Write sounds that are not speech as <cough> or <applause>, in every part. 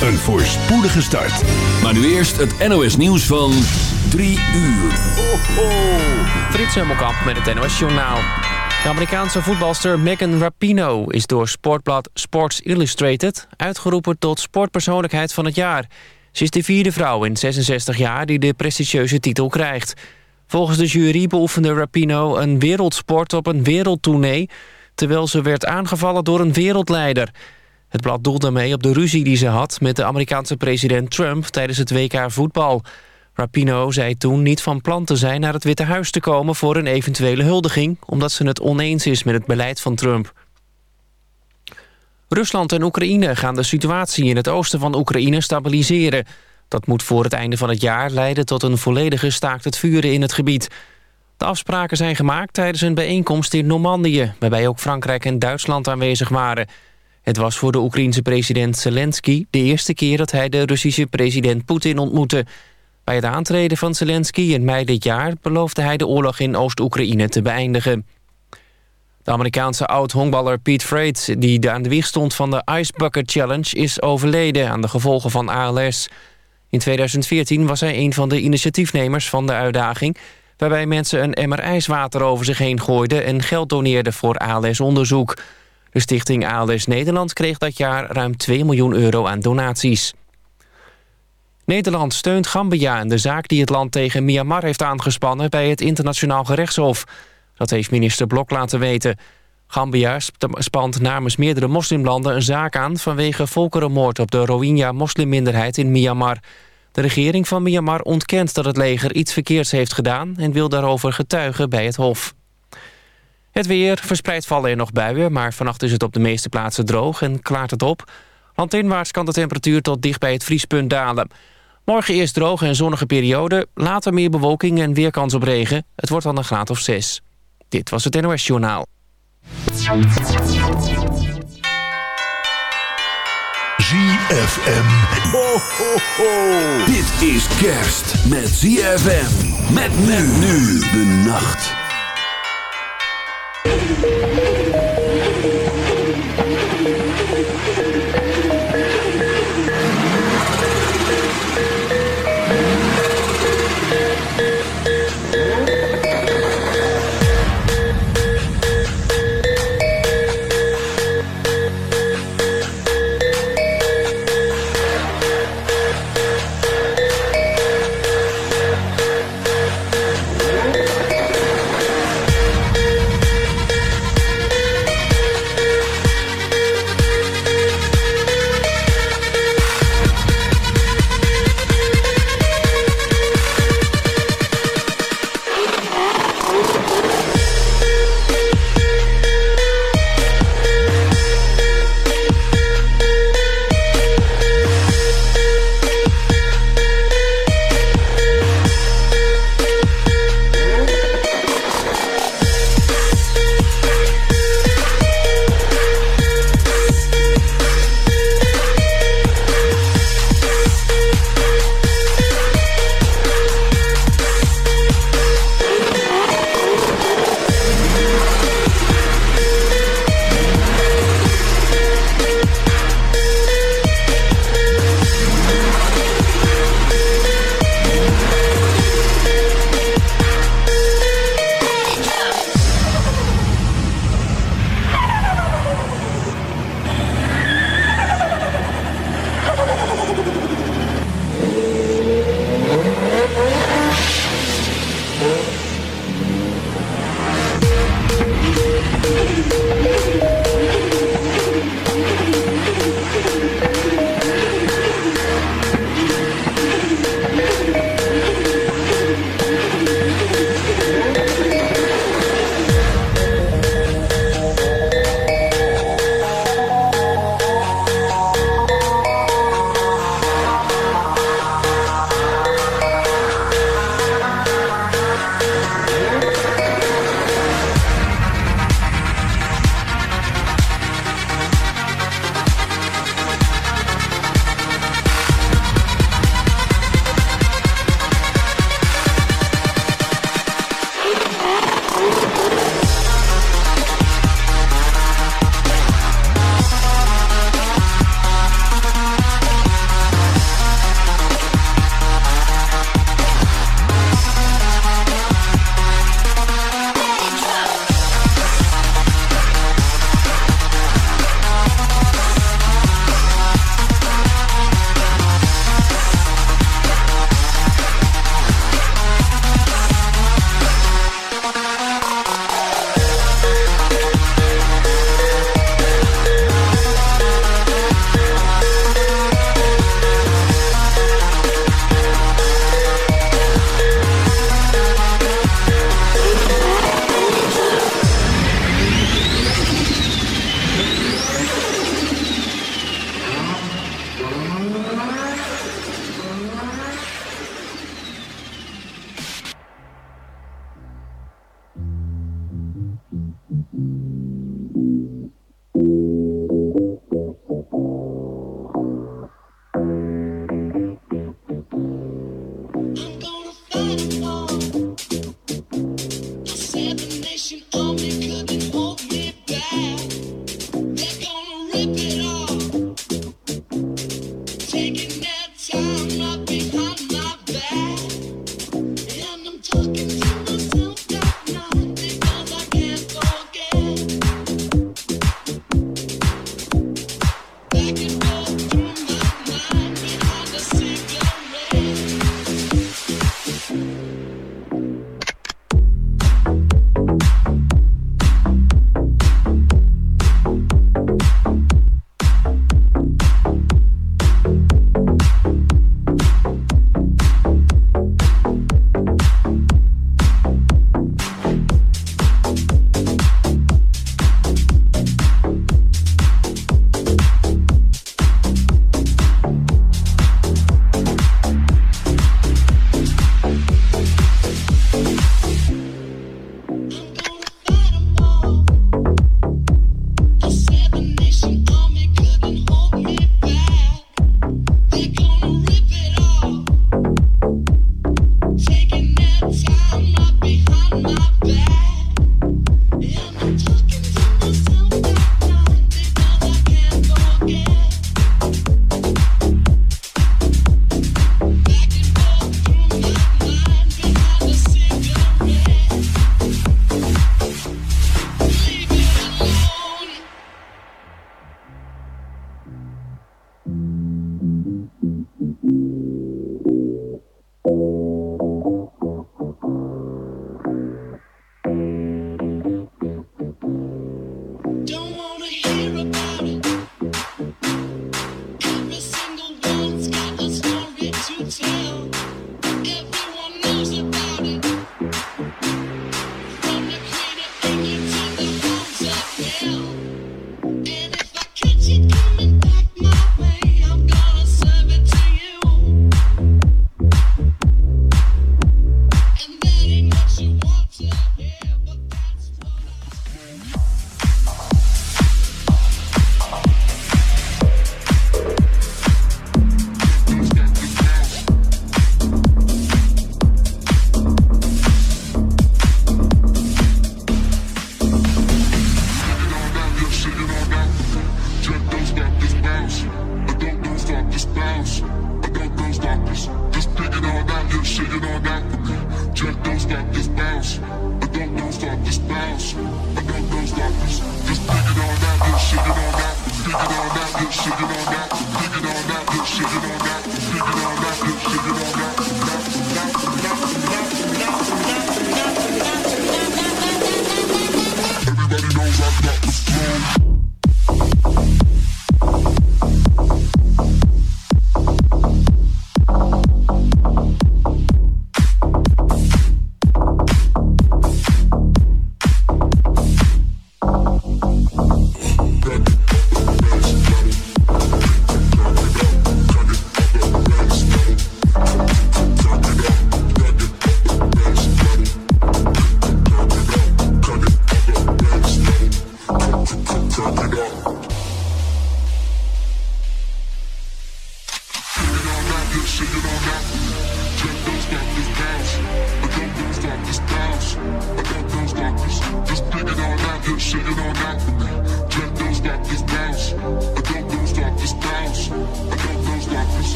een voorspoedige start. Maar nu eerst het NOS nieuws van 3 uur. Ho, ho. Frits Hemmelkamp met het NOS Journaal. De Amerikaanse voetbalster Megan Rapino is door sportblad Sports Illustrated... uitgeroepen tot sportpersoonlijkheid van het jaar. Ze is de vierde vrouw in 66 jaar die de prestigieuze titel krijgt. Volgens de jury beoefende Rapino een wereldsport op een wereldtournee... terwijl ze werd aangevallen door een wereldleider... Het blad doelde mee op de ruzie die ze had met de Amerikaanse president Trump tijdens het WK voetbal. Rapino zei toen niet van plan te zijn naar het Witte Huis te komen voor een eventuele huldiging, omdat ze het oneens is met het beleid van Trump. Rusland en Oekraïne gaan de situatie in het oosten van Oekraïne stabiliseren. Dat moet voor het einde van het jaar leiden tot een volledige staakt het vuren in het gebied. De afspraken zijn gemaakt tijdens een bijeenkomst in Normandië... waarbij ook Frankrijk en Duitsland aanwezig waren. Het was voor de Oekraïense president Zelensky de eerste keer dat hij de Russische president Poetin ontmoette. Bij het aantreden van Zelensky in mei dit jaar beloofde hij de oorlog in Oost-Oekraïne te beëindigen. De Amerikaanse oud-honkballer Pete Freight, die aan de wieg stond van de Ice Bucket Challenge, is overleden aan de gevolgen van ALS. In 2014 was hij een van de initiatiefnemers van de uitdaging... waarbij mensen een emmer ijswater over zich heen gooiden... en geld doneerden voor ALS-onderzoek. De stichting ALS Nederland kreeg dat jaar ruim 2 miljoen euro aan donaties. Nederland steunt Gambia in de zaak die het land tegen Myanmar heeft aangespannen bij het internationaal gerechtshof. Dat heeft minister Blok laten weten. Gambia spant namens meerdere moslimlanden een zaak aan vanwege volkerenmoord op de Rohingya-moslimminderheid in Myanmar. De regering van Myanmar ontkent dat het leger iets verkeerds heeft gedaan en wil daarover getuigen bij het hof. Het weer, verspreid vallen er nog buien... maar vannacht is het op de meeste plaatsen droog en klaart het op. Landinwaarts kan de temperatuur tot dicht bij het vriespunt dalen. Morgen eerst droge en zonnige periode, later meer bewolking en weer kans op regen. Het wordt dan een graad of 6. Dit was het NOS Journaal. ZFM. Ho, ho, ho. Dit is kerst met ZFM. Met men nu de nacht. Thank <laughs> you.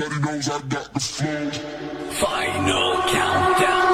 Everybody knows I got the flow. Final countdown. Final countdown.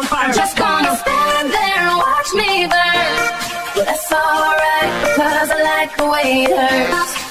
on fire. Just gonna stand there and watch me burn. But that's alright, because I like the way it hurts.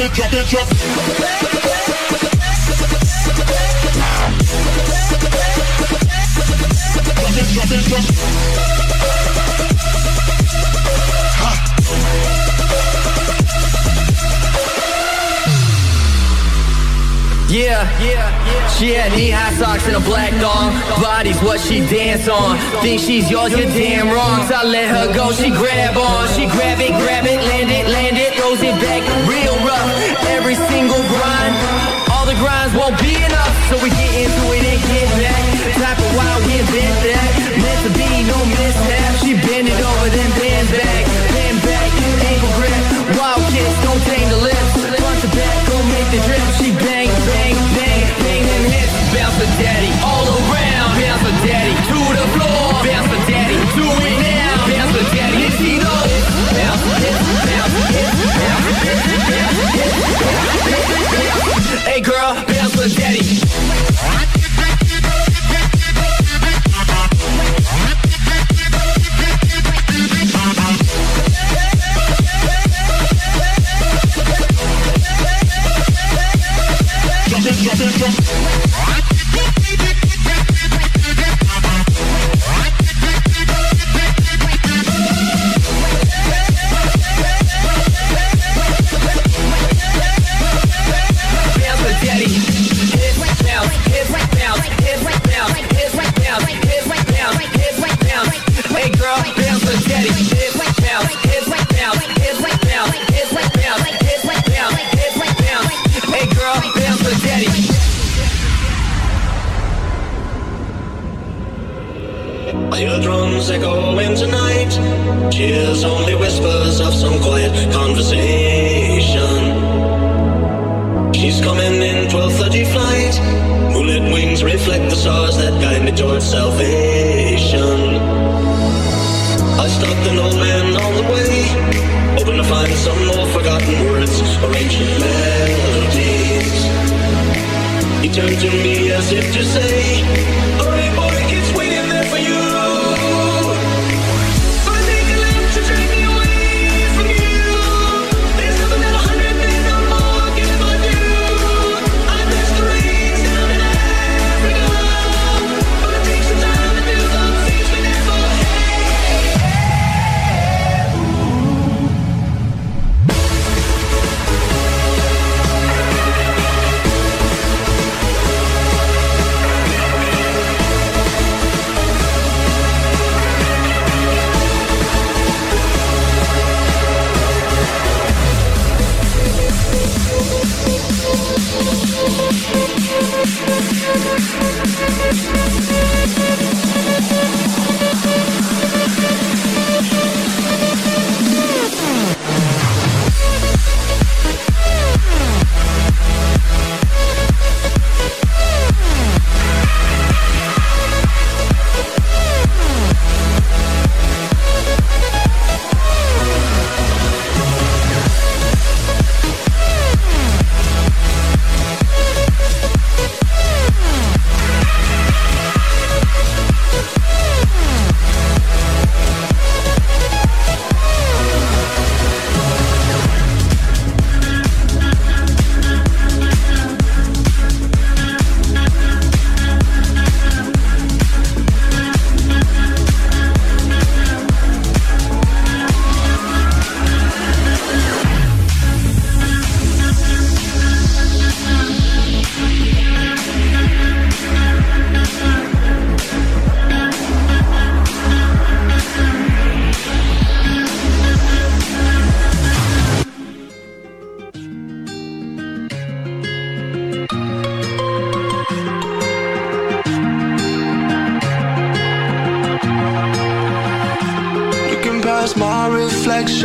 it, drop it, drop it. Drop it, drop it, drop it. yeah, yeah. She had knee high socks and a black thong. Body's what she dance on. Think she's yours, you're damn wrong. So I let her go, she grab on. She grab it, grab it, land it, land it, throws it back real rough. Every single grind, all the grinds won't be enough. So we get into it and get back. Type of wild, we invent that. Meant to be, no mishap. She bend it over, then bend back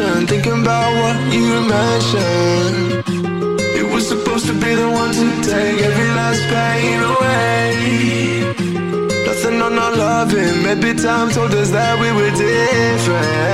thinking about what you mentioned. It was supposed to be the one to take every last pain away. Nothing on our loving, maybe time told us that we were different.